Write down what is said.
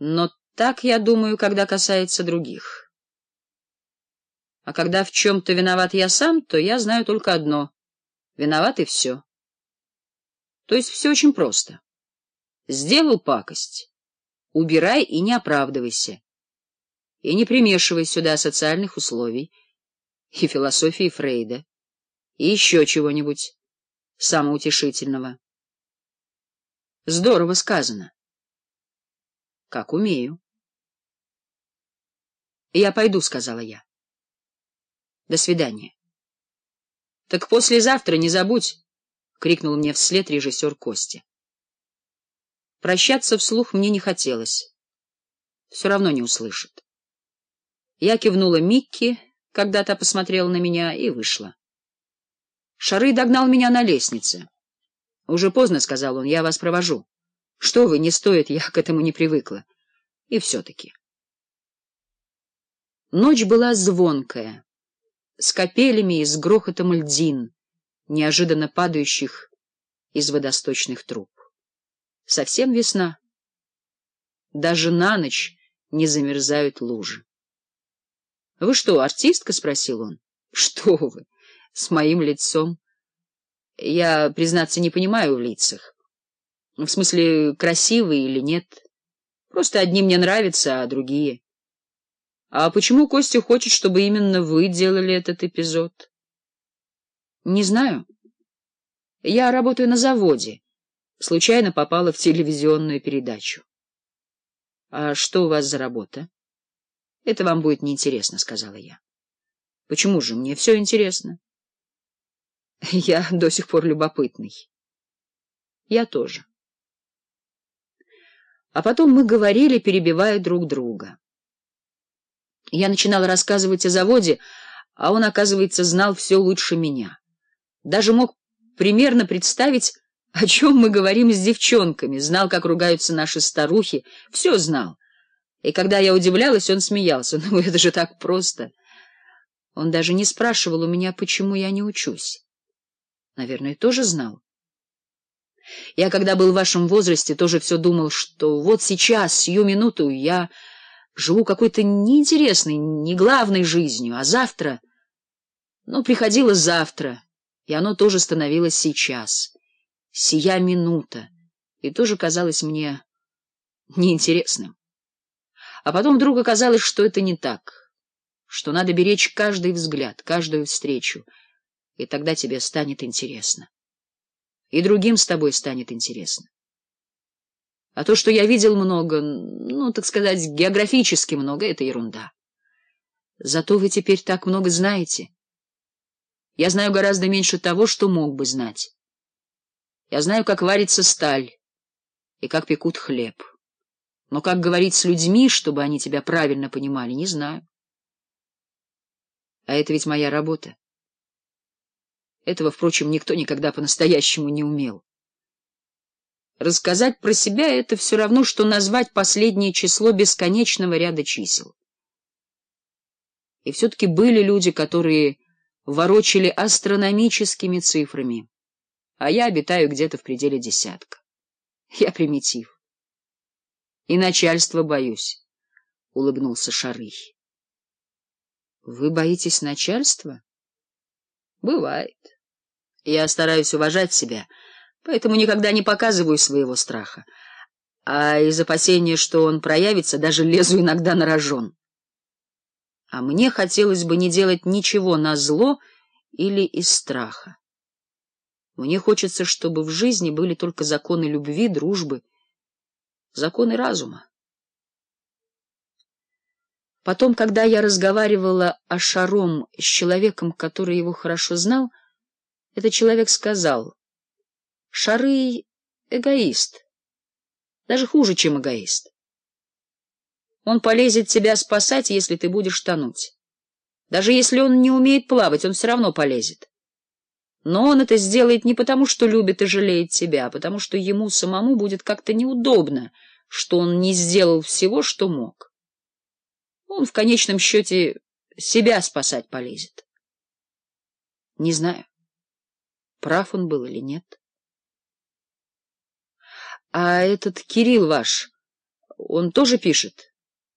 Но так я думаю, когда касается других. А когда в чем-то виноват я сам, то я знаю только одно — виноват и все. То есть все очень просто. Сделал пакость — убирай и не оправдывайся. И не примешивай сюда социальных условий и философии Фрейда, и еще чего-нибудь самоутешительного. Здорово сказано как умею. Я пойду, сказала я. До свидания. Так послезавтра не забудь, крикнул мне вслед режиссер Кости. Прощаться вслух мне не хотелось. Все равно не услышит. Я кивнула Микки, когда та посмотрела на меня, и вышла. Шары догнал меня на лестнице. — Уже поздно, — сказал он, — я вас провожу. Что вы, не стоит, я к этому не привыкла. И все-таки. Ночь была звонкая, с капелями и с грохотом льдин, неожиданно падающих из водосточных труб. Совсем весна. Даже на ночь не замерзают лужи. — Вы что, артистка? — спросил он. — Что вы? С моим лицом. Я, признаться, не понимаю в лицах. Ну, в смысле, красивые или нет. Просто одни мне нравятся, а другие. А почему Костя хочет, чтобы именно вы делали этот эпизод? Не знаю. Я работаю на заводе. Случайно попала в телевизионную передачу. А что у вас за работа? Это вам будет неинтересно, сказала я. Почему же мне все интересно? Я до сих пор любопытный. Я тоже. А потом мы говорили, перебивая друг друга. Я начинала рассказывать о заводе, а он, оказывается, знал все лучше меня. Даже мог примерно представить, о чем мы говорим с девчонками, знал, как ругаются наши старухи, все знал. И когда я удивлялась, он смеялся. Ну, это же так просто. Он даже не спрашивал у меня, почему я не учусь. Наверное, тоже знал. Я, когда был в вашем возрасте, тоже все думал, что вот сейчас, сию минуту, я живу какой-то неинтересной, не главной жизнью, а завтра... Ну, приходило завтра, и оно тоже становилось сейчас, сия минута, и тоже казалось мне неинтересным. А потом вдруг оказалось, что это не так, что надо беречь каждый взгляд, каждую встречу, и тогда тебе станет интересно и другим с тобой станет интересно. А то, что я видел много, ну, так сказать, географически много, это ерунда. Зато вы теперь так много знаете. Я знаю гораздо меньше того, что мог бы знать. Я знаю, как варится сталь и как пекут хлеб. Но как говорить с людьми, чтобы они тебя правильно понимали, не знаю. А это ведь моя работа. Этого, впрочем, никто никогда по-настоящему не умел. Рассказать про себя — это все равно, что назвать последнее число бесконечного ряда чисел. И все-таки были люди, которые ворочали астрономическими цифрами, а я обитаю где-то в пределе десятка. Я примитив. И начальство боюсь, — улыбнулся Шарый. — Вы боитесь начальства? — Бывает. Я стараюсь уважать себя, поэтому никогда не показываю своего страха. А из опасения, что он проявится, даже лезу иногда на рожон. А мне хотелось бы не делать ничего на зло или из страха. Мне хочется, чтобы в жизни были только законы любви, дружбы, законы разума. Потом, когда я разговаривала о Шаром с человеком, который его хорошо знал, этот человек сказал, «Шары — эгоист, даже хуже, чем эгоист. Он полезет тебя спасать, если ты будешь тонуть. Даже если он не умеет плавать, он все равно полезет. Но он это сделает не потому, что любит и жалеет тебя, а потому что ему самому будет как-то неудобно, что он не сделал всего, что мог». Он в конечном счете себя спасать полезет. Не знаю, прав он был или нет. — А этот Кирилл ваш, он тоже пишет? —